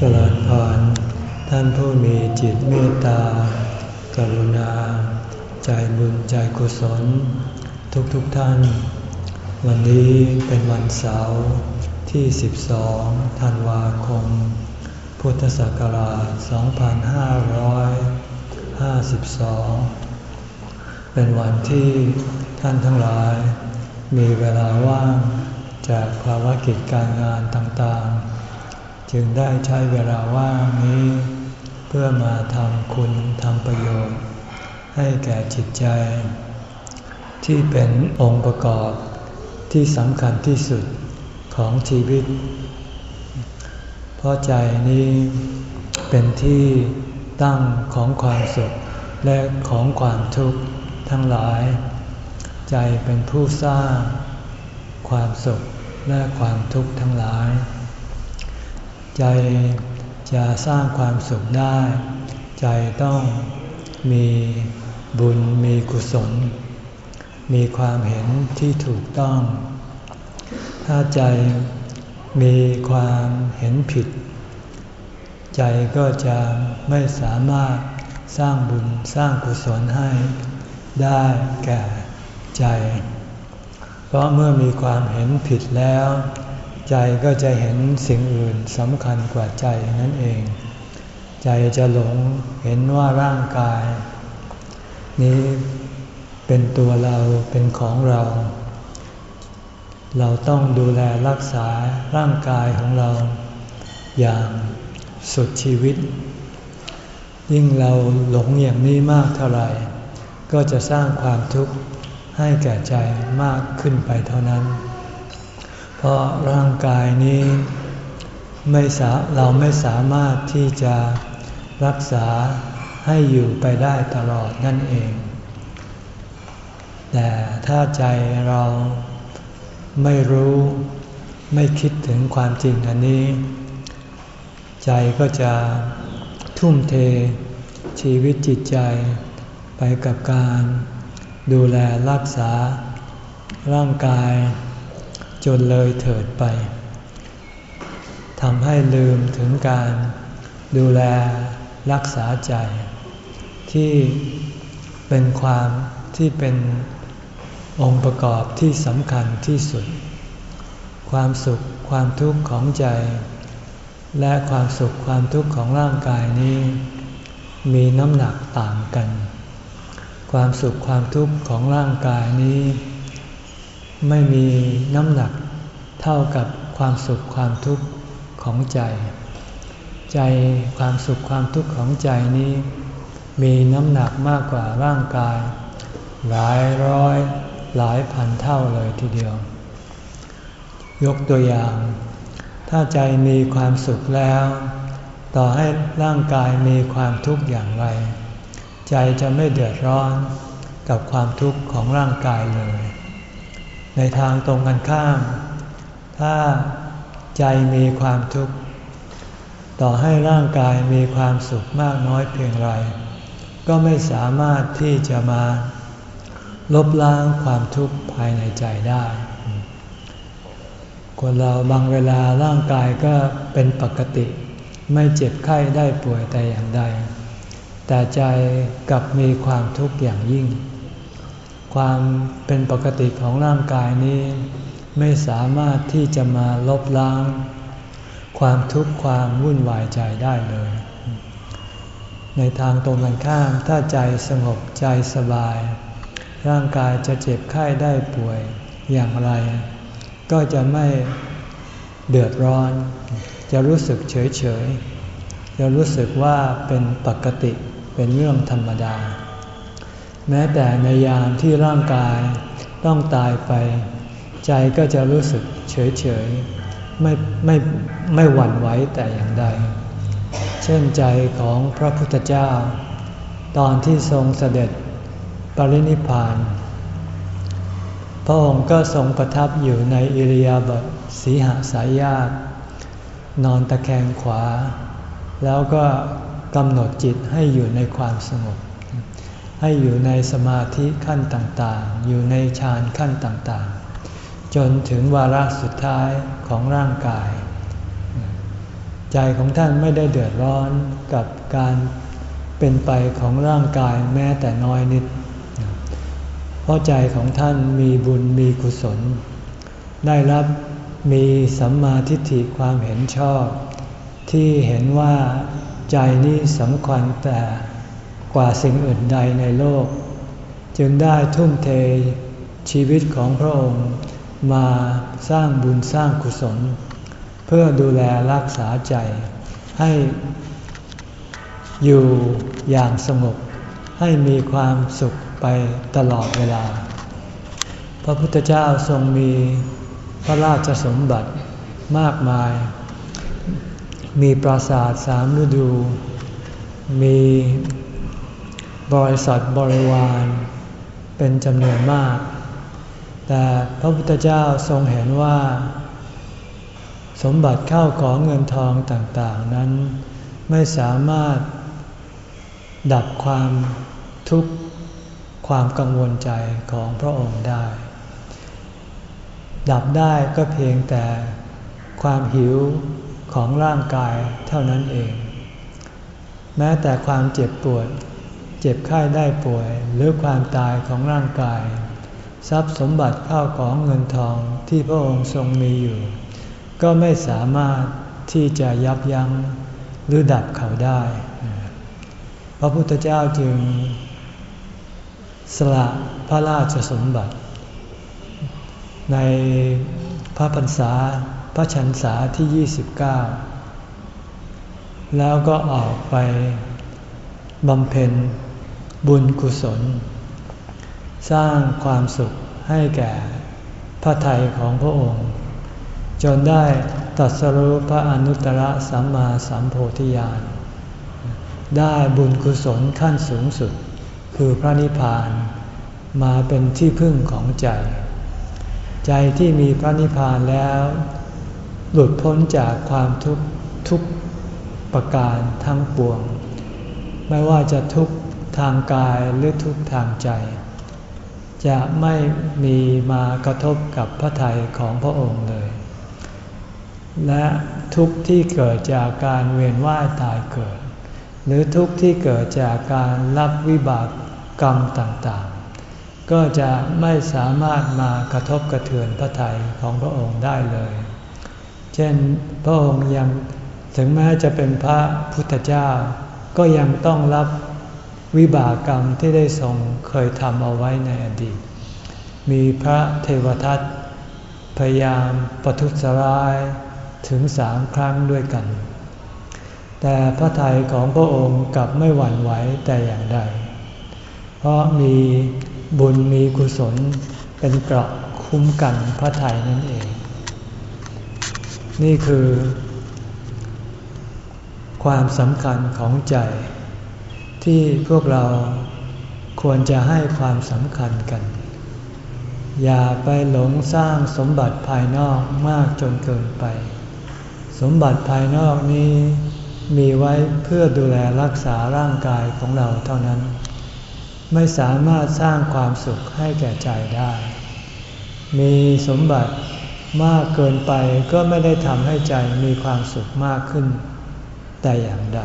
เจริญพร ท่านผู้มีจิตเมตตา กรุณา ใจบุญใจกุศล ทุกๆทท่าน วันนี้เป็นวันเสาร์ที่ 12 ธันวาคม พุทธศักราช 2552 เป็นวันที่ท่านทั้งหลาย มีเวลาว่างจากภารกิจการงานต่าง จึงได้ใช้เวลาว่างนี้ เพื่อมาทำคุณทำประโยชน์ ให้แก่จิตใจ ที่เป็นองค์ประกอบที่สำคัญที่สุดของชีวิต เพราะใจนี้เป็นที่ตั้งของความสุขและของความทุกข์ทั้งหลาย ใจเป็นผู้สร้าง ความสุขและความทุกข์ทั้งหลาย ใจจะสร้างความสุขได้ ใจต้องมีบุญมีกุศล มีความเห็นที่ถูกต้อง ถ้าใจมีความเห็นผิด ใจก็จะไม่สามารถสร้างบุญสร้างกุศลให้ได้แก่ใจ เพราะเมื่อมีความเห็นผิดแล้ว ใจก็จะเห็นสิ่งอื่นสำคัญกว่าใจนั่นเอง ใจจะหลงเห็นว่าร่างกาย นี้เป็นตัวเราเป็นของเรา เราต้องดูแลรักษาร่างกายของเรา อย่างสุดชีวิต ยิ่งเราหลงอย่างนี้มากเท่าไหร่ ก็จะสร้างความทุกข์ให้แก่ใจมากขึ้นไปเท่านั้น ราะร่างกายนี้ไม่สาเราไม่สามารถที่จะรักษาให้อยู่ไปได้ตลอดนั่นเอง แต่ถ้าใจเราไม่รู้ไม่คิดถึงความจริงอันนี้ ใจก็จะทุ่มเทชีวิตจิตใจไปกับการดูแลรักษาร่างกาย จนเลยเถิดไปทำให้ลืมถึงการดูแลรักษาใจ ที่เป็นความที่เป็นองค์ประกอบที่สำคัญที่สุด ความสุขความทุกข์ของใจ และความสุขความทุกข์ของร่างกายนี้ มีน้ำหนักต่างกัน ความสุขความทุกข์ของร่างกายนี้ ไม่มีน้ำหนักเท่ากับความสุขความทุกข์ของใจ ใจความสุขความทุกข์ของใจนี้ มีน้ำหนักมากกว่าร่างกาย หลายร้อยหลายพันเท่าเลยทีเดียว ยกตัวอย่าง ถ้าใจมีความสุขแล้ว ต่อให้ร่างกายมีความทุกข์อย่างไร ใจจะไม่เดือดร้อนกับความทุกข์ของร่างกายเลย ในทางตรงกันข้าม ถ้าใจมีความทุกข์ ต่อให้ร่างกายมีความสุขมากน้อยเพียงไร ก็ไม่สามารถที่จะมา ลบล้างความทุกข์ภายในใจได้ คนเราบางเวลาร่างกายก็เป็นปกติ ไม่เจ็บไข้ได้ป่วยแต่อย่างใด แต่ใจกลับมีความทุกข์อย่างยิ่ง ความเป็นปกติของร่างกายนี้ ไม่สามารถที่จะมาลบล้าง ความทุกข์ความวุ่นวายใจได้เลย ในทางตรงกันข้ามถ้าใจสงบใจสบาย ร่างกายจะเจ็บไข้ได้ป่วยอย่างไร ก็จะไม่เดือดร้อน จะรู้สึกเฉยเฉยจะรู้สึกว่าเป็นปกติเป็นเรื่องธรรมดา แม้แต่ในยามที่ร่างกายต้องตายไป ใจก็จะรู้สึกเฉยเฉยไม่ไม่ไม่หวั่นไหวแต่อย่างใด เช่นใจของพระพุทธเจ้า ตอนที่ทรงเสด็จปรินิพาน พระองค์ก็ทรงประทับอยู่ในอิริยาบถสีหสายญาตินอนตะแคงขวา แล้วก็กำหนดจิตให้อยู่ในความสงบ ให้อยู่ในสมาธิขั้นต่างๆ อยู่ในฌานขั้นต่างๆ จนถึงวาระสุดท้ายของร่างกายใจใจของท่านไม่ได้เดือดร้อนกับการเป็นไปของร่างกายแม้แต่น้อยนิด เพราะใจของท่านมีบุญมีกุศล ได้รับมีสัมมาทิฏฐิความเห็นชอบ ที่เห็นว่าใจนี้สำคัญแต่ กว่าสิ่งอื่นใดในโลก จึงได้ทุ่มเทชีวิตของพระองค์ มาสร้างบุญสร้างกุศล เพื่อดูแลรักษาใจให้อยู่อย่างสงบให้มีความสุขไปตลอดเวลา พระพุทธเจ้าทรงมีพระราชสมบัติมากมาย มีปราสาทสามฤดู มี บริษัทบริวาร เป็นจำนวนมาก แต่พระพุทธเจ้าทรงเห็นว่า สมบัติเข้าของเงินทองต่างๆนั้น ไม่สามารถดับความทุกข์ความกังวลใจของพระองค์ได้ ดับได้ก็เพียงแต่ความหิวของร่างกายเท่านั้นเอง แม้แต่ความเจ็บปวด เจ็บไข้ได้ป่วย หรือความตายของร่างกาย ทรัพย์สมบัติข้าวของเงินทองที่พระองค์ทรงมีอยู่ ก็ไม่สามารถที่จะยับยั้งหรือดับเขาได้ พระพุทธเจ้าจึง สละพระราชสมบัติ ในพระพรรษาพระชันษาที่ 29 แล้วก็ออกไปบำเพ็ญ บุญกุศล สร้างความสุขให้แก่พระไทยของพระองค์ จนได้ตัดสรุพระอนุตตรสัมมาสัมโพธิญาณได้บุญกุศลขั้นสูงสุด คือพระนิพพานมาเป็นที่พึ่งของใจ ใจที่มีพระนิพพานแล้ว หลุดพ้นจากความทุกข์ทุกประการทั้งปวง ไม่ว่าจะทุก ทางกายหรือทุกทางใจ จะไม่มีมากระทบกับพระทัยของพระองค์เลย และทุกที่เกิดจากการเวียนว่ายตายเกิด หรือทุกข์ที่เกิดจากการรับวิบากกรรมต่างๆ ก็จะไม่สามารถมากระทบกระเทือนพระทัยของพระองค์ได้เลย เช่นพระองค์ยังถึงแม้จะเป็นพระพุทธเจ้า ก็ยังต้องรับ วิบากกรรมที่ได้ทรงเคยทำเอาไว้ในอดีต มีพระเทวทัตพยายามประทุษร้ายถึงสามครั้งด้วยกัน แต่พระทัยของพระองค์กลับไม่หวั่นไหวแต่อย่างใด เพราะมีบุญมีกุศลเป็นเกราะคุ้มกันพระทัยนั่นเอง นี่คือ ความสำคัญของใจ ที่พวกเราควรจะให้ความสำคัญกัน อย่าไปหลงสร้างสมบัติภายนอกมากจนเกินไป สมบัติภายนอกนี้มีไว้เพื่อดูแลรักษาร่างกายของเราเท่านั้น ไม่สามารถสร้างความสุขให้แก่ใจได้ มีสมบัติมากเกินไปก็ไม่ได้ทำให้ใจมีความสุขมากขึ้น แต่อย่างใด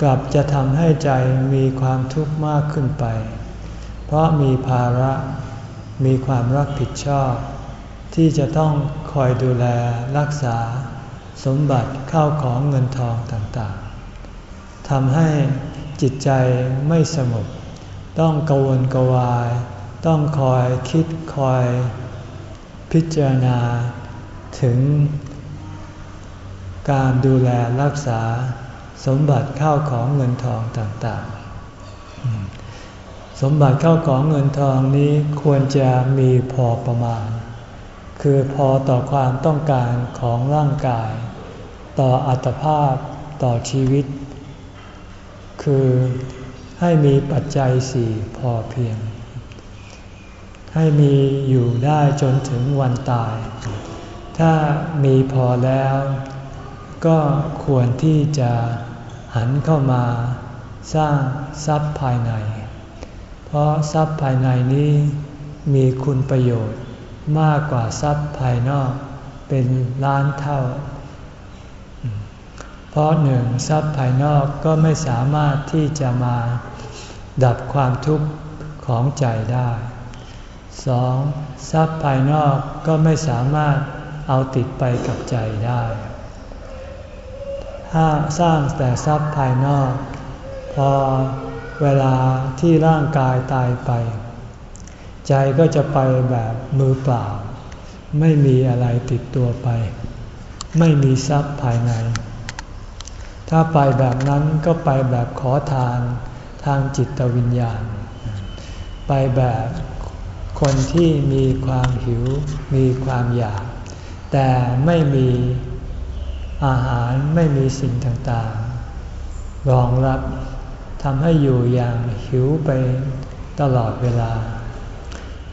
กลับจะทำให้ใจมีความทุกข์มากขึ้นไป เพราะมีภาระ มีความรับผิดชอบ ที่จะต้องคอยดูแลรักษา สมบัติเข้าของเงินทองต่างๆทำให้จิตใจไม่สงบต้องกวนกวาย ต้องคอยคิดคอย พิจารณา ถึง การดูแลรักษา สมบัติเข้าของเงินทองต่างๆ สมบัติเข้าของเงินทองนี้ควรจะมีพอประมาณ คือพอต่อความต้องการของร่างกาย ต่ออัตภาพต่อชีวิต คือให้มีปัจจัยสี่พอเพียง ให้มีอยู่ได้จนถึงวันตาย ถ้ามีพอแล้วก็ควรที่จะ หันเข้ามาสร้างทรัพย์ภายใน เพราะทรัพย์ภายในนี้มีคุณประโยชน์มากกว่าทรัพย์ภายนอกเป็นล้านเท่า เพราะหนึ่งทรัพย์ภายนอกก็ไม่สามารถที่จะมาดับความทุกข์ของใจได้สองทรัพย์ภายนอกก็ไม่สามารถเอาติดไปกับใจได้ ถ้าสร้างแต่ทรัพย์ภายนอก พอเวลาที่ร่างกายตายไป ใจก็จะไปแบบมือเปล่า ไม่มีอะไรติดตัวไป ไม่มีทรัพย์ภายใน ถ้าไปแบบนั้นก็ไปแบบขอทานทางจิตวิญญาณ ไปแบบคนที่มีความหิว มีความอยาก แต่ไม่มี อาหารไม่มีสิ่งต่างๆ รองรับทำให้อยู่อย่างหิวไปตลอดเวลา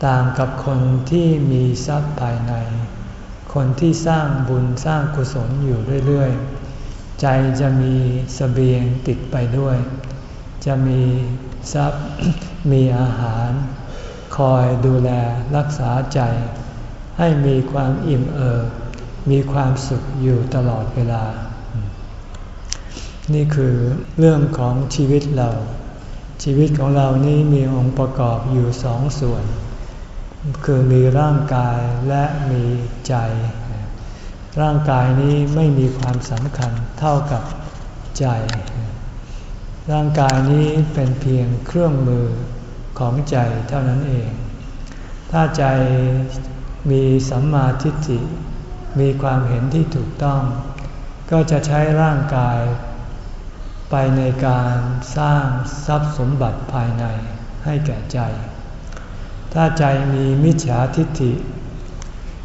ต่างกับคนที่มีทรัพย์ภายใน คนที่สร้างบุญสร้างกุศลอยู่เรื่อยๆ ใจจะมีสเสบียงติดไปด้วย จะมีทรัพย์มีอาหาร คอยดูแลรักษาใจ ให้มีความอิ่มเอิบ มีความสุขอยู่ตลอดเวลา นี่คือเรื่องของชีวิตเรา ชีวิตของเรานี้มีองค์ประกอบอยู่สองส่วน คือมีร่างกายและมีใจ ร่างกายนี้ไม่มีความสำคัญเท่ากับใจ ร่างกายนี้เป็นเพียงเครื่องมือของใจเท่านั้นเอง ถ้าใจมีสัมมาทิฏฐิ มีความเห็นที่ถูกต้อง ก็จะใช้ร่างกาย ไปในการสร้างทรัพย์สมบัติภายในให้แก่ใจ ถ้าใจมีมิจฉาทิฏฐิ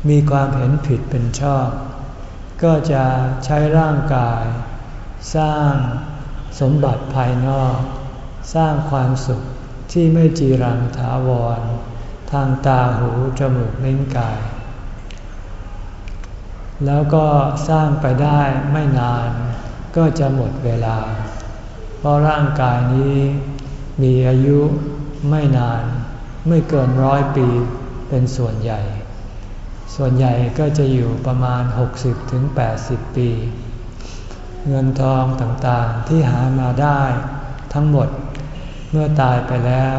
มีความเห็นผิดเป็นชอบ ก็จะใช้ร่างกาย สร้างสมบัติภายนอก สร้างความสุขที่ไม่จีรังถาวร ทางตาหูจมูกลิ้นกาย แล้วก็สร้างไปได้ไม่นาน ก็จะหมดเวลา เพราะร่างกายนี้มีอายุไม่นาน ไม่เกินร้อยปีเป็นส่วนใหญ่ ส่วนใหญ่ก็จะอยู่ประมาณ 60-80 ปี เงินทองต่างๆที่หามาได้ทั้งหมดเมื่อตายไปแล้ว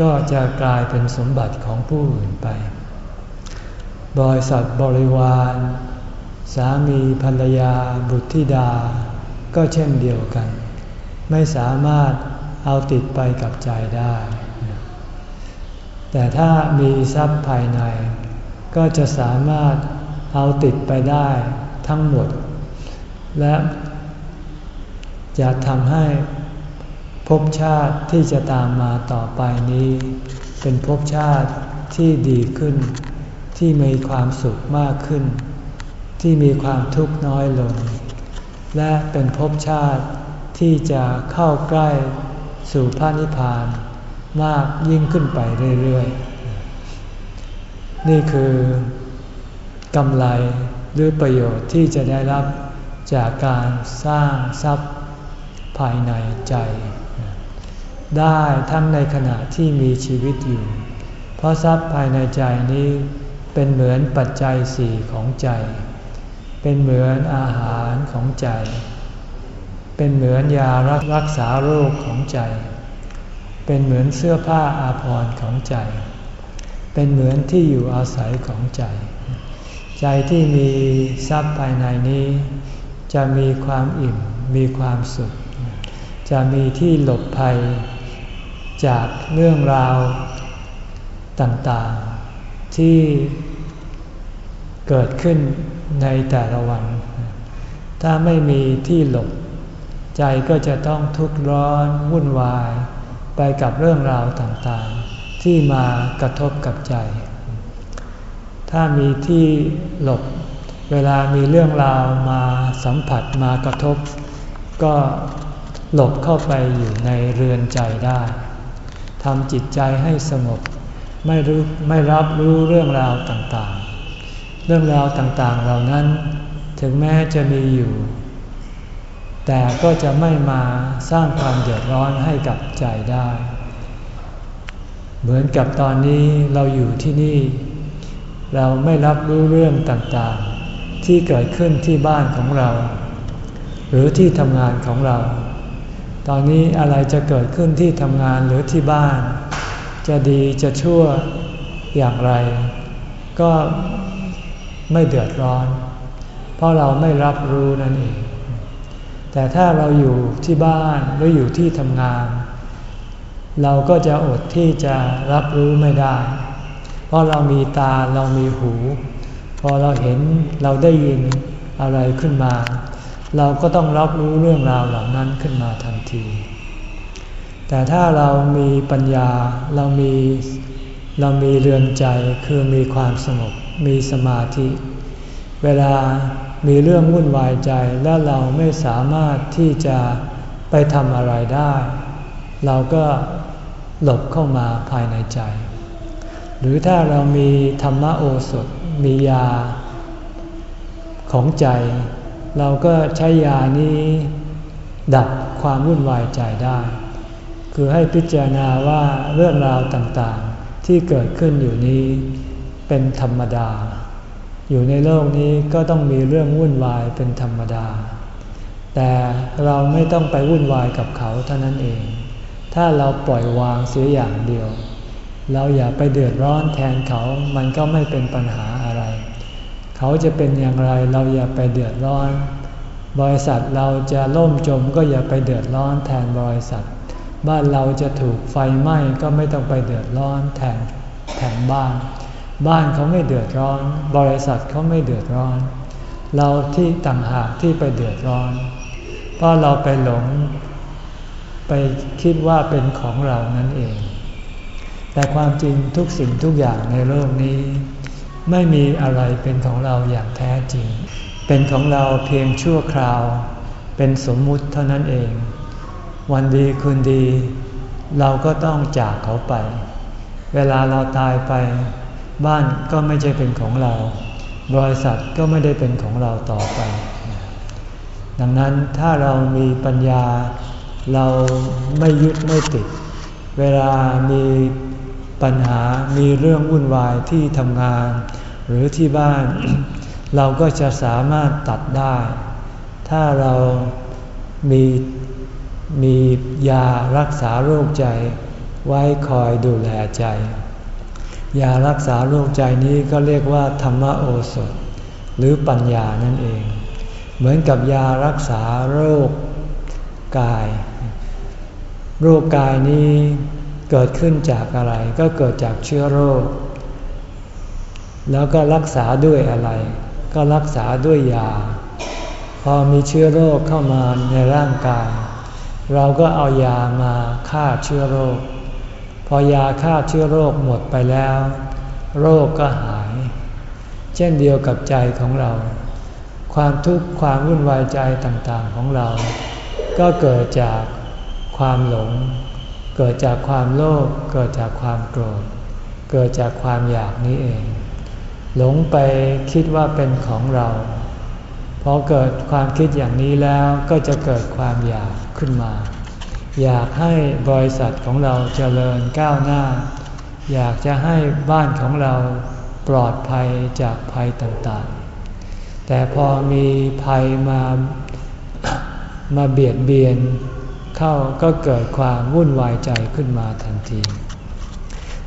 ก็จะกลายเป็นสมบัติของผู้อื่นไป บริษัทบริวาร สามีภรรยาบุตรธิดา ก็เช่นเดียวกัน ไม่สามารถเอาติดไปกับใจได้ แต่ถ้ามีทรัพย์ภายใน ก็จะสามารถเอาติดไปได้ทั้งหมด และจะทำให้ภพชาติที่จะตามมาต่อไปนี้ เป็นภพชาติที่ดีขึ้น ที่มีความสุขมากขึ้น ที่มีความทุกข์น้อยลง และเป็นภพชาติที่จะเข้าใกล้สู่พระนิพพานมากยิ่งขึ้นไปเรื่อยๆ นี่คือกำไรหรือประโยชน์ที่จะได้รับจากการสร้างทรัพย์ภายในใจ ได้ทั้งในขณะที่มีชีวิตอยู่ เพราะทรัพย์ภายในใจนี้ เป็นเหมือนปัจจัยสี่ของใจ เป็นเหมือนอาหารของใจ เป็นเหมือนยารักษาโรคของใจ เป็นเหมือนเสื้อผ้าอาภรณ์ของใจ เป็นเหมือนที่อยู่อาศัยของใจ ใจที่มีทรัพย์ภายในนี้ จะมีความอิ่ม มีความสุข จะมีที่หลบภัยจากเรื่องราวต่างๆ ที่เกิดขึ้นในแต่ละวัน ถ้าไม่มีที่หลบ ใจก็จะต้องทุกข์ร้อนวุ่นวาย ไปกับเรื่องราวต่างๆ ที่มากระทบกับใจ ถ้ามีที่หลบ เวลามีเรื่องราวมาสัมผัสมากระทบ ก็หลบเข้าไปอยู่ในเรือนใจได้ทำจิตใจให้สงบ ไม่รู้ไม่รับรู้เรื่องราวต่างๆ เรื่องราวต่างๆเหล่านั้นถึงแม้จะมีอยู่ แต่ก็จะไม่มาสร้างความเดือดร้อนให้กับใจได้ เหมือนกับตอนนี้เราอยู่ที่นี่ เราไม่รับรู้เรื่องต่างๆ ที่เกิดขึ้นที่บ้านของเรา หรือที่ทำงานของเรา ตอนนี้อะไรจะเกิดขึ้นที่ทำงานหรือที่บ้าน จะดีจะชั่วอย่างไร ก็ไม่เดือดร้อน เพราะเราไม่รับรู้นั่นเอง แต่ถ้าเราอยู่ที่บ้านหรืออยู่ที่ทำงาน เราก็จะอดที่จะรับรู้ไม่ได้ เพราะเรามีตาเรามีหู พอเราเห็นเราได้ยินอะไรขึ้นมา เราก็ต้องรับรู้เรื่องราวเหล่านั้นขึ้นมาทันที แต่ถ้าเรามีปัญญาเรามีเรามีเรือนใจคือมีความสงบมีสมาธิ เวลามีเรื่องวุ่นวายใจและเราไม่สามารถที่จะไปทำอะไรได้ เราก็หลบเข้ามาภายในใจ หรือถ้าเรามีธรรมโอสถมียาของใจ เราก็ใช้ยานี้ดับความวุ่นวายใจได้ คือให้พิจารณาว่าเรื่องราวต่างๆ ที่เกิดขึ้นอยู่นี้เป็นธรรมดา อยู่ในโลกนี้ก็ต้องมีเรื่องวุ่นวายเป็นธรรมดา แต่เราไม่ต้องไปวุ่นวายกับเขาเท่านั้นเอง ถ้าเราปล่อยวางเสียอย่างเดียว เราอย่าไปเดือดร้อนแทนเขา มันก็ไม่เป็นปัญหาอะไร เขาจะเป็นอย่างไรเราอย่าไปเดือดร้อน บริษัทเราจะล่มจมก็อย่าไปเดือดร้อนแทนบริษัท บ้านเราจะถูกไฟไหม้ก็ไม่ต้องไปเดือดร้อนแทนแทนบ้าน บ้านเขาไม่เดือดร้อน บริษัทเขาไม่เดือดร้อน เราที่ต่างหากที่ไปเดือดร้อน เพราะเราไปหลงไปคิดว่าเป็นของเรานั่นเอง แต่ความจริงทุกสิ่งทุกอย่างในโลกนี้ ไม่มีอะไรเป็นของเราอย่างแท้จริง เป็นของเราเพียงชั่วคราว เป็นสมมุติเท่านั้นเอง วันดีคืนดี เราก็ต้องจากเขาไป เวลาเราตายไป บ้านก็ไม่ใช่เป็นของเรา บริษัทก็ไม่ได้เป็นของเราต่อไป ดังนั้นถ้าเรามีปัญญา เราไม่ยึดไม่ติด เวลามีปัญหามีเรื่องวุ่นวายที่ทำงาน หรือที่บ้าน เราก็จะสามารถตัดได้ ถ้าเรามี มียารักษาโรคใจ ไว้คอยดูแลใจ ยารักษาโรคใจนี้ก็เรียกว่า ธรรมโอสถ หรือปัญญานั่นเอง เหมือนกับยารักษาโรคกาย โรคกายนี้เกิดขึ้นจากอะไร ก็เกิดจากเชื้อโรค แล้วก็รักษาด้วยอะไร ก็รักษาด้วยยา พอมีเชื้อโรคเข้ามาในร่างกาย เราก็เอายามาฆ่าเชื้อโรค พอยาฆ่าเชื้อโรคหมดไปแล้ว โรคก็หาย เช่นเดียวกับใจของเรา ความทุกข์ความวุ่นวายใจต่างๆของเรา ก็เกิดจากความหลง เกิดจากความโลภเกิดจากความโกรธ เกิดจากความอยากนี้เอง หลงไปคิดว่าเป็นของเราพอเกิดความคิดอย่างนี้แล้วก็จะเกิดความอยาก ขึ้นมา อยากให้บริษัทของเราเจริญก้าวหน้า อยากจะให้บ้านของเราปลอดภัยจากภัยต่างๆ แต่พอมีภัยมามาเบียดเบียนเข้าก็เกิดความวุ่นวายใจขึ้นมาทันที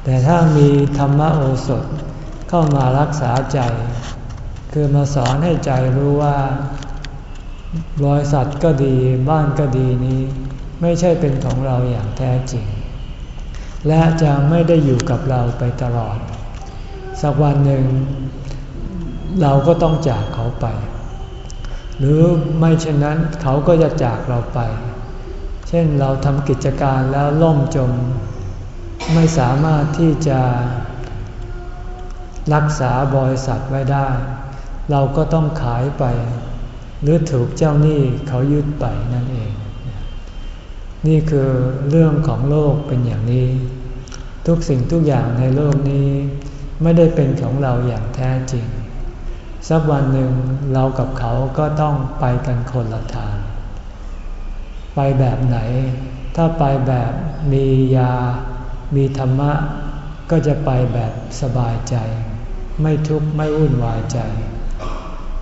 แต่ถ้ามีธรรมโอสถเข้ามารักษาใจ คือมาสอนให้ใจรู้ว่า บริษัทก็ดีบ้านก็ดีนี้ ไม่ใช่เป็นของเราอย่างแท้จริง และจะไม่ได้อยู่กับเราไปตลอด สักวันหนึ่ง เราก็ต้องจากเขาไป หรือไม่เช่นนั้นเขาก็จะจากเราไป เช่นเราทำกิจการแล้วล่มจม ไม่สามารถที่จะรักษาบริษัทไว้ได้ เราก็ต้องขายไป หรือถูกเจ้าหนี้เขายึดไปนั่นเอง นี่คือเรื่องของโลกเป็นอย่างนี้ ทุกสิ่งทุกอย่างในโลกนี้ ไม่ได้เป็นของเราอย่างแท้จริง สักวันหนึ่งเรากับเขาก็ต้องไปกันคนละทาง ไปแบบไหน ถ้าไปแบบมียา มีธรรมะ ก็จะไปแบบสบายใจ ไม่ทุกข์ไม่วุ่นวายใจ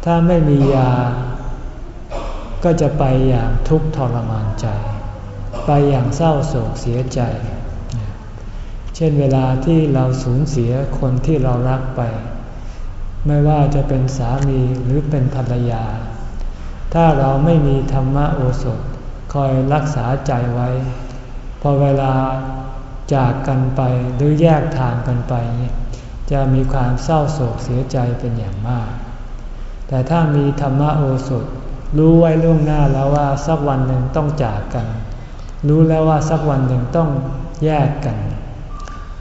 ถ้าไม่มียา ก็จะไปอย่างทุกข์ทรมานใจ ไปอย่างเศร้าโศกเสียใจ เช่นเวลาที่เราสูญเสียคนที่เรารักไป ไม่ว่าจะเป็นสามีหรือเป็นภรรยา ถ้าเราไม่มีธรรมโอสถคอยรักษาใจไว้ พอเวลาจากกันไปหรือแยกทางกันไป จะมีความเศร้าโศกเสียใจเป็นอย่างมาก แต่ถ้ามีธรรมโอสถ รู้ไว้ล่วงหน้าแล้วว่าสักวันหนึ่งต้องจากกัน รู้แล้วว่าสักวันหนึ่งต้องแยกกัน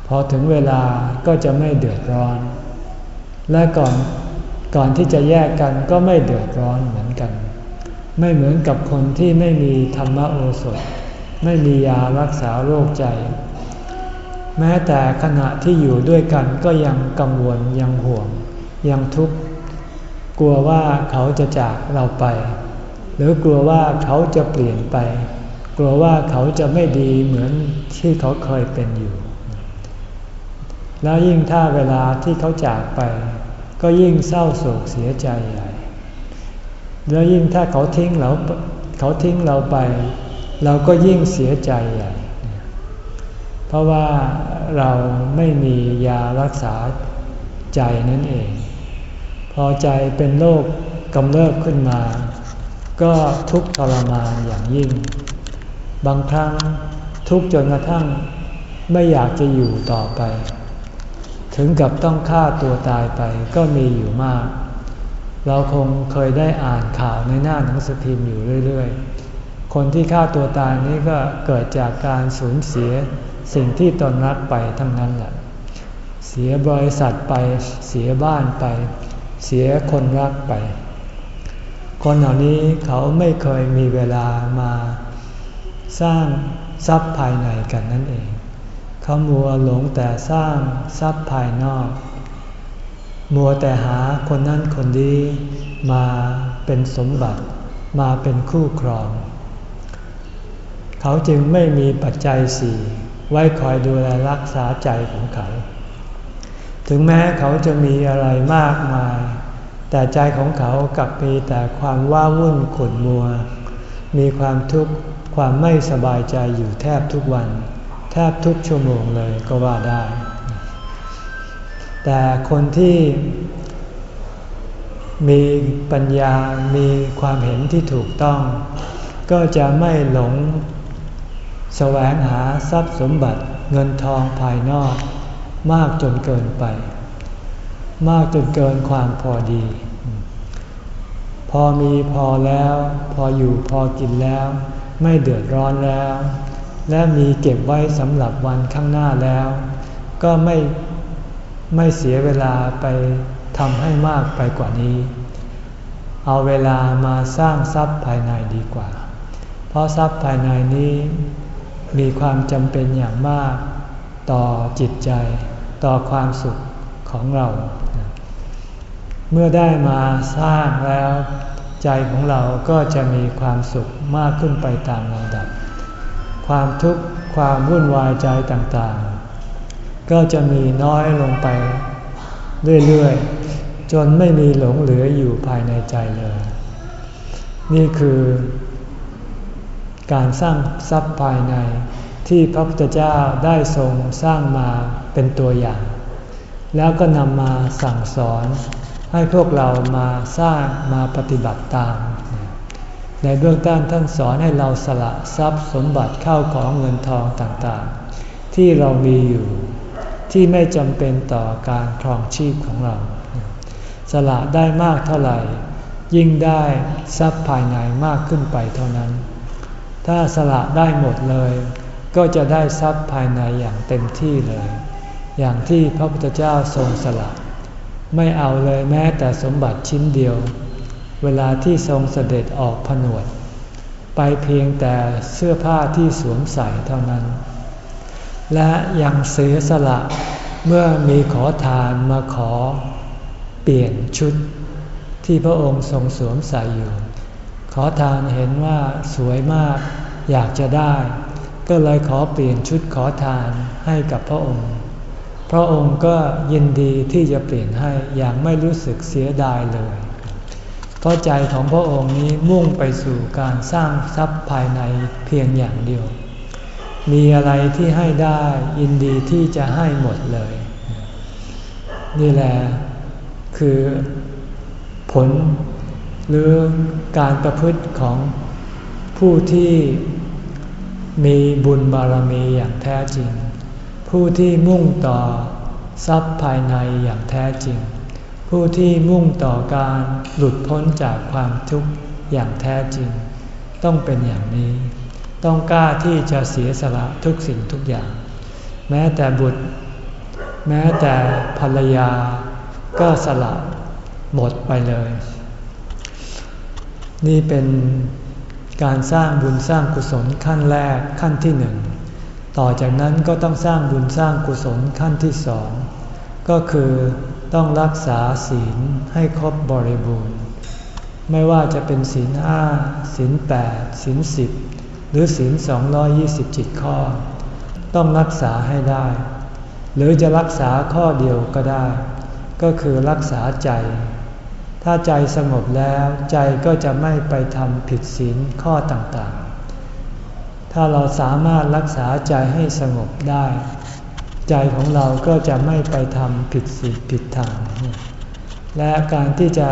พอถึงเวลาก็จะไม่เดือดร้อน และก่อนก่อนที่จะแยกกันก็ไม่เดือดร้อนเหมือนกัน ไม่เหมือนกับคนที่ไม่มีธรรมโอสถ ไม่มียารักษาโรคใจ แม้แต่ขณะที่อยู่ด้วยกันก็ยังกังวลยังห่วง ยังทุกข์ กลัวว่าเขาจะจากเราไป หรือกลัวว่าเขาจะเปลี่ยนไป กลัวว่าเขาจะไม่ดีเหมือนที่เขาเคยเป็นอยู่ แล้วยิ่งถ้าเวลาที่เขาจากไป ก็ยิ่งเศร้าโศกเสียใจใหญ่ แล้วยิ่งถ้าเขาทิ้งเราเขาทิ้งเราไป เราก็ยิ่งเสียใจใหญ่เพราะว่าเราไม่มียารักษาใจนั่นเอง พอใจเป็นโรคกำเริบขึ้นมา ก็ทุกข์ทรมานอย่างยิ่ง บางครั้งทุกข์จนกระทั่งไม่อยากจะอยู่ต่อไป ถึงกับต้องฆ่าตัวตายไปก็มีอยู่มาก เราคงเคยได้อ่านข่าวในหน้าหนังสือพิมพ์อยู่เรื่อย ๆ คนที่ฆ่าตัวตายนี้ก็เกิดจากการสูญเสียสิ่งที่ตนรักไปทั้งนั้นแหละ เสียบริษัทไป เสียบ้านไป เสียคนรักไป คนเหล่านี้เขาไม่เคยมีเวลามาสร้างทรัพย์ภายในกันนั่นเอง เขามัวหลงแต่สร้างทรัพย์ภายนอก มัวแต่หาคนนั้นคนนี้มาเป็นสมบัติมาเป็นคู่ครอง เขาจึงไม่มีปัจจัยสี่ไว้คอยดูแลรักษาใจของเขา ถึงแม้เขาจะมีอะไรมากมาย แต่ใจของเขากลับมีแต่ความว้าวุ่นขุ่นมัว มีความทุกข์ความไม่สบายใจอยู่แทบทุกวัน แทบทุกชั่วโมงเลยก็ว่าได้ แต่คนที่มีปัญญา มีความเห็นที่ถูกต้อง ก็จะไม่หลงแสวงหาทรัพย์สมบัติเงินทองภายนอก มากจนเกินไป มากจนเกินความพอดี พอมีพอแล้ว พออยู่พอกินแล้ว ไม่เดือดร้อนแล้ว และมีเก็บไว้สำหรับวันข้างหน้าแล้ว ก็ไม่ไม่เสียเวลาไปทำให้มากไปกว่านี้ เอาเวลามาสร้างทรัพย์ภายในดีกว่า เพราะทรัพย์ภายในนี้มีความจำเป็นอย่างมากต่อจิตใจ ต่อความสุขของเรา เมื่อได้มาสร้างแล้ว ใจของเราก็จะมีความสุขมากขึ้นไปตามลำดับ ความทุกข์ความวุ่นวายใจต่างๆ ก็จะมีน้อยลงไปเรื่อยๆ จนไม่มีหลงเหลืออยู่ภายในใจเลย นี่คือการสร้างทรัพย์ภายใน ที่พระพุทธเจ้าได้ทรงสร้างมาเป็นตัวอย่าง แล้วก็นำมาสั่งสอนให้พวกเรามาสร้างมาปฏิบัติตาม ในเบื้องต้นท่านสอนให้เราสละทรัพย์สมบัติเข้าของเงินทองต่างๆ ที่เรามีอยู่ที่ไม่จำเป็นต่อการครองชีพของเรา สละได้มากเท่าไหร่ ยิ่งได้ทรัพย์ภายในมากขึ้นไปเท่านั้น ถ้าสละได้หมดเลย ก็จะได้ทรัพย์ภายในอย่างเต็มที่เลย อย่างที่พระพุทธเจ้าทรงสละไม่เอาเลยแม้แต่สมบัติชิ้นเดียว เวลาที่ทรงเสด็จออกผนวด ไปเพียงแต่เสื้อผ้าที่สวมใส่เท่านั้น และยังเสียสละเมื่อมีขอทานมาขอ เปลี่ยนชุดที่พระองค์ทรงสวมใส่อยู่ ขอทานเห็นว่าสวยมากอยากจะได้ ก็เลยขอเปลี่ยนชุดขอทานให้กับพระองค์ พระองค์ก็ยินดีที่จะเปลี่ยนให้อย่างไม่รู้สึกเสียดายเลย เพราะใจของพระองค์นี้มุ่งไปสู่การสร้างทรัพย์ภายในเพียงอย่างเดียว มีอะไรที่ให้ได้ยินดีที่จะให้หมดเลย นี่แหละคือผลหรือการประพฤติของผู้ที่ มีบุญบารมีอย่างแท้จริง ผู้ที่มุ่งต่อทรัพย์ภายในอย่างแท้จริง ผู้ที่มุ่งต่อการหลุดพ้นจากความทุกข์อย่างแท้จริง ต้องเป็นอย่างนี้ ต้องกล้าที่จะเสียสละทุกสิ่งทุกอย่าง แม้แต่บุตร แม้แต่ภรรยาก็สละหมดไปเลย นี่เป็น การสร้างบุญสร้างกุศลขั้นแรกขั้นที่หนึ่งต่อจากนั้นก็ต้องสร้างบุญสร้างกุศลขั้นที่สองก็คือต้องรักษาศีลให้ครบบริบูรณ์ ไม่ว่าจะเป็นศีลห้าศีลแปดศีลสิบหรือศีลสองยี่สิบจิตข้อ ต้องรักษาให้ได้ หรือจะรักษาข้อเดียวก็ได้ ก็คือรักษาใจ ถ้าใจสงบแล้วใจก็จะไม่ไปทำผิดศีลข้อต่างๆ ถ้าเราสามารถรักษาใจให้สงบได้ ใจของเราก็จะไม่ไปทำผิดศีลผิดทาง และการที่จะ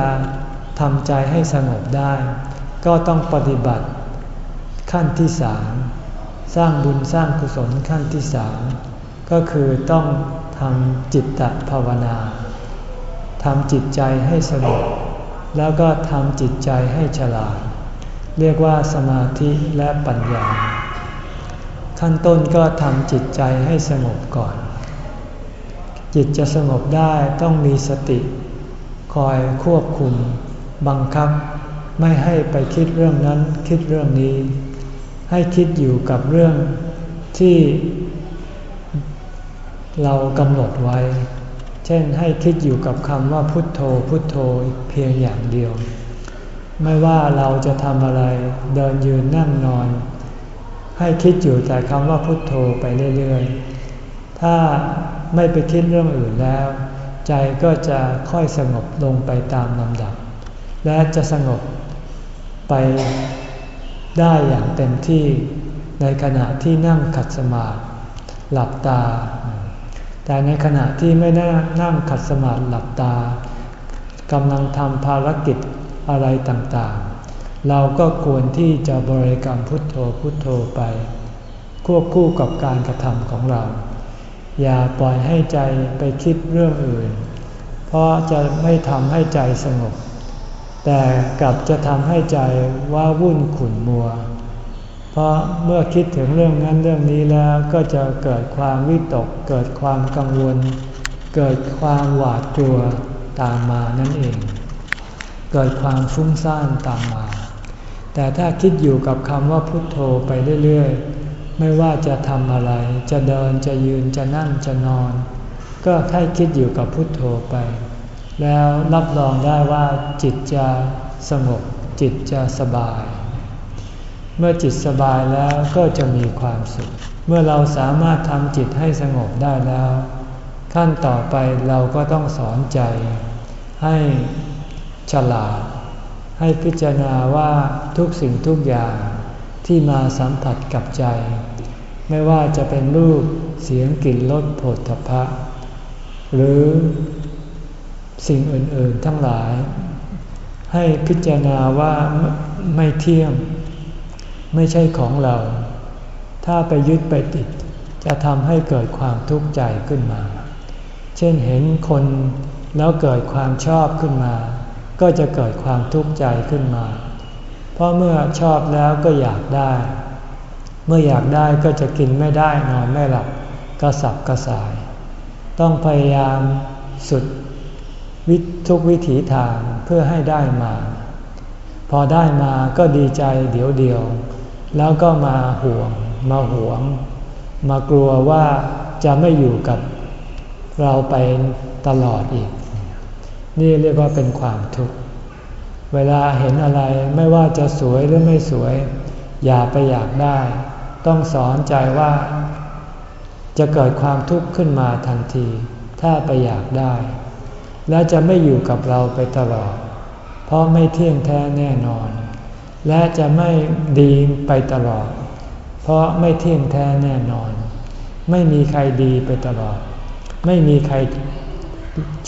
ทำใจให้สงบได้ ก็ต้องปฏิบัติขั้นที่สามสร้างบุญสร้างกุศลขั้นที่สามก็คือต้องทำจิตตภาวนา ทำจิตใจให้สงบแล้วก็ทำจิตใจให้ฉลาด เรียกว่าสมาธิและปัญญา ขั้นต้นก็ทำจิตใจให้สงบก่อน จิตจะสงบได้ต้องมีสติ คอยควบคุม บังคับ ไม่ให้ไปคิดเรื่องนั้นคิดเรื่องนี้ ให้คิดอยู่กับเรื่องที่เรากำหนดไว้ เช่นให้คิดอยู่กับคำว่าพุทโธพุทโธเพียงอย่างเดียว ไม่ว่าเราจะทำอะไรเดินยืนนั่งนอน ให้คิดอยู่แต่คำว่าพุทโธไปเรื่อยๆ ถ้าไม่ไปคิดเรื่องอื่นแล้ว ใจก็จะค่อยสงบลงไปตามลำดับ และจะสงบไปได้อย่างเต็มที่ในขณะที่นั่งขัดสมาธิหลับตา แต่ในขณะที่ไม่ได้นั่งขัดสมาธิหลับตากำลังทำภารกิจอะไรต่างๆ เราก็ควรที่จะบริกรรมพุทโธพุทโธไป ควบคู่กับการกระทำของเรา อย่าปล่อยให้ใจไปคิดเรื่องอื่น เพราะจะไม่ทำให้ใจสงบ แต่กลับจะทำให้ใจว่าวุ่นขุ่นมัว พราะเมื่อคิดถึงเรื่องนั้นเรื่องนี้แล้วก็จะเกิดความวิตก เกิดความกังวล เกิดความหวาดกลัวตามมานั่นเอง เกิดความฟุ้งซ่านตามมา แต่ถ้าคิดอยู่กับคำว่าพุทโธไปเรื่อยๆ ไม่ว่าจะทำอะไร จะเดินจะยืนจะนั่งจะนอน ก็ให้คิดอยู่กับพุทโธไป แล้วรับรองได้ว่าจิตจะสงบจิตจะสบาย เมื่อจิตสบายแล้วก็จะมีความสุข เมื่อเราสามารถทำจิตให้สงบได้แล้ว ขั้นต่อไปเราก็ต้องสอนใจ ให้ฉลาด ให้พิจารณาว่าทุกสิ่งทุกอย่างที่มาสัมผัสกับใจ ไม่ว่าจะเป็นรูปเสียงกลิ่นรสผลทพะ หรือสิ่งอื่น ๆ ทั้งหลาย ให้พิจารณาว่าไม่เที่ยง ไม่ใช่ของเรา ถ้าไปยึดไปติด จะทำให้เกิดความทุกข์ใจขึ้นมา เช่นเห็นคนแล้วเกิดความชอบขึ้นมา ก็จะเกิดความทุกข์ใจขึ้นมา เพราะเมื่อชอบแล้วก็อยากได้ เมื่ออยากได้ก็จะกินไม่ได้นอนไม่หลับกระสับกระส่าย ต้องพยายามสุดวิทุกวิถีทางเพื่อให้ได้มา พอได้มาก็ดีใจเดี๋ยวเดียว แล้วก็มาห่วง มาหวง มากลัวว่าจะไม่อยู่กับเราไปตลอดอีก นี่เรียกว่าเป็นความทุกข์ เวลาเห็นอะไรไม่ว่าจะสวยหรือไม่สวย อย่าไปอยากได้ ต้องสอนใจว่า จะเกิดความทุกข์ขึ้นมาทันที ถ้าไปอยากได้ และจะไม่อยู่กับเราไปตลอด เพราะไม่เที่ยงแท้แน่นอน และจะไม่ดีไปตลอด เพราะไม่เที่ยงแท้แน่นอน ไม่มีใครดีไปตลอด ไม่มีใคร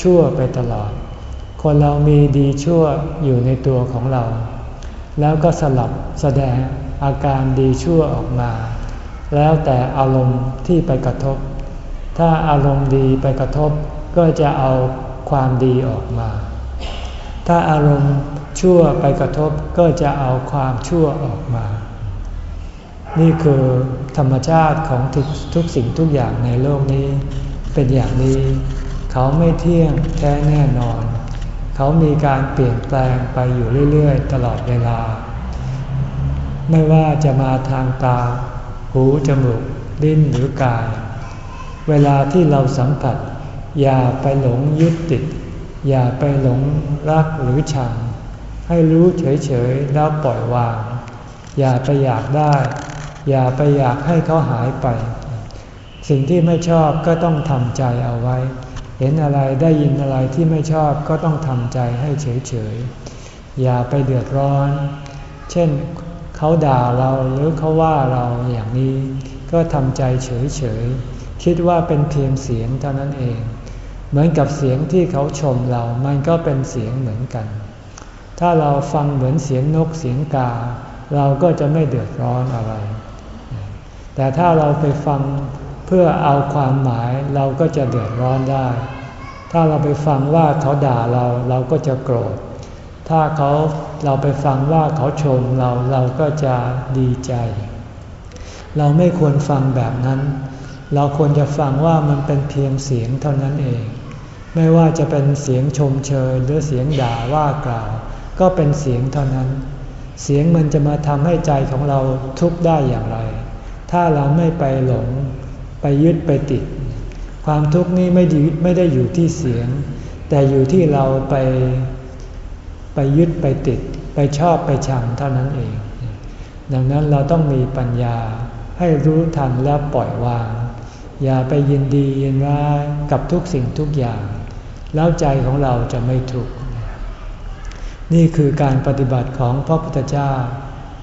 ชั่วไปตลอด คนเรามีดีชั่วอยู่ในตัวของเรา แล้วก็สลับแสดงอาการดีชั่วออกมา แล้วแต่อารมณ์ที่ไปกระทบ ถ้าอารมณ์ดีไปกระทบ ก็จะเอาความดีออกมา ถ้าอารมณ์ ชั่วไปกระทบก็จะเอาความชั่วออกมา นี่คือธรรมชาติของทุกทุกสิ่งทุกอย่างในโลกนี้ เป็นอย่างนี้ เขาไม่เที่ยงแท้แน่นอน เขามีการเปลี่ยนแปลงไปอยู่เรื่อยๆ ตลอดเวลา ไม่ว่าจะมาทางตา หูจมูกลิ้นหรือกาย เวลาที่เราสัมผัส อย่าไปหลงยึดติด อย่าไปหลงรักหรือชัง ให้รู้เฉยๆแล้วปล่อยวาง อย่าไปอยากได้ อย่าไปอยากให้เขาหายไป สิ่งที่ไม่ชอบก็ต้องทำใจเอาไว้ เห็นอะไรได้ยินอะไรที่ไม่ชอบก็ต้องทำใจให้เฉยๆ อย่าไปเดือดร้อน เช่นเขาด่าเราหรือเขาว่าเราอย่างนี้ ก็ทำใจเฉยๆ คิดว่าเป็นเพียงเสียงเท่านั้นเอง เหมือนกับเสียงที่เขาชมเรา มันก็เป็นเสียงเหมือนกัน ถ้าเราฟังเหมือนเสียงนกเสียงกา เราก็จะไม่เดือดร้อนอะไร แต่ถ้าเราไปฟังเพื่อเอาความหมายเราก็จะเดือดร้อนได้ ถ้าเราไปฟังว่าเขาด่าเราเราก็จะโกรธ ถ้าเขาเราไปฟังว่าเขาชมเราเราก็จะดีใจ เราไม่ควรฟังแบบนั้น เราควรจะฟังว่ามันเป็นเพียงเสียงเท่านั้นเอง ไม่ว่าจะเป็นเสียงชมเชยหรือเสียงด่าว่ากล่าว ก็เป็นเสียงเท่านั้น เสียงมันจะมาทำให้ใจของเราทุกข์ได้อย่างไร ถ้าเราไม่ไปหลง ไปยึดไปติด ความทุกข์นี้ไม่ได้ไม่ได้อยู่ที่เสียง แต่อยู่ที่เราไปไปยึดไปติด ไปชอบไปชังเท่านั้นเอง ดังนั้นเราต้องมีปัญญาให้รู้ทันและปล่อยวาง อย่าไปยินดียินร้ายกับทุกสิ่งทุกอย่าง แล้วใจของเราจะไม่ทุกข์ นี่คือการปฏิบัติของพระพุทธเจ้า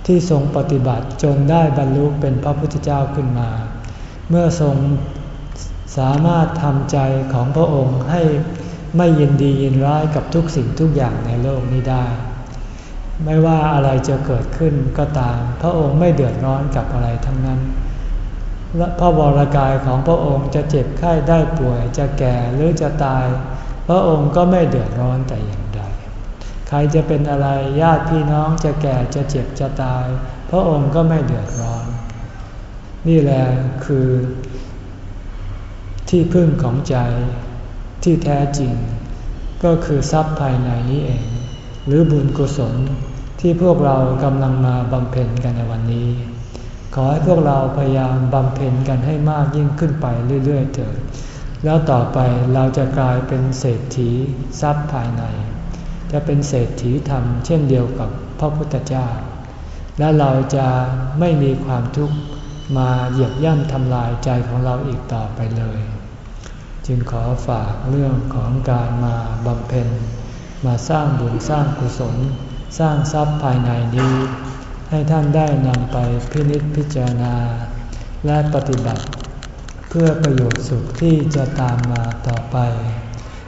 ที่ทรงปฏิบัติจนได้บรรลุเป็นพระพุทธเจ้าขึ้นมา เมื่อทรงสามารถทำใจของพระองค์ให้ไม่ยินดียินร้ายกับทุกสิ่งทุกอย่างในโลกนี้ได้ ไม่ว่าอะไรจะเกิดขึ้นก็ตาม พระองค์ไม่เดือดร้อนกับอะไรทั้งนั้นและพระวรากายของพระองค์จะเจ็บไข้ได้ป่วยจะแก่หรือจะตาย พระองค์ก็ไม่เดือดร้อนแต่อย่าง ใครจะเป็นอะไรญาติพี่น้องจะแก่จะเจ็บจะตาย พระองค์ก็ไม่เดือดร้อน นี่แหละคือ ที่พึ่งของใจที่แท้จริง ก็คือทรัพย์ภายในนี้เอง หรือบุญกุศลที่พวกเรากำลังมาบำเพ็ญกันในวันนี้ ขอให้พวกเราพยายามบำเพ็ญกันให้มากยิ่งขึ้นไปเรื่อยๆเถิดแล้วต่อไปเราจะกลายเป็นเศรษฐีทรัพย์ภายใน จะเป็นเศรษฐีธรรมเช่นเดียวกับพระพุทธเจ้า และเราจะไม่มีความทุกข์มาเหยียบย่ำทำลายใจของเราอีกต่อไปเลย จึงขอฝากเรื่องของการมาบำเพ็ญ มาสร้างบุญสร้างกุศล สร้างทรัพย์ภายในนี้ ให้ท่านได้นำไปพินิจพิจารณา และปฏิบัติ เพื่อประโยชน์สุขที่จะตามมาต่อไป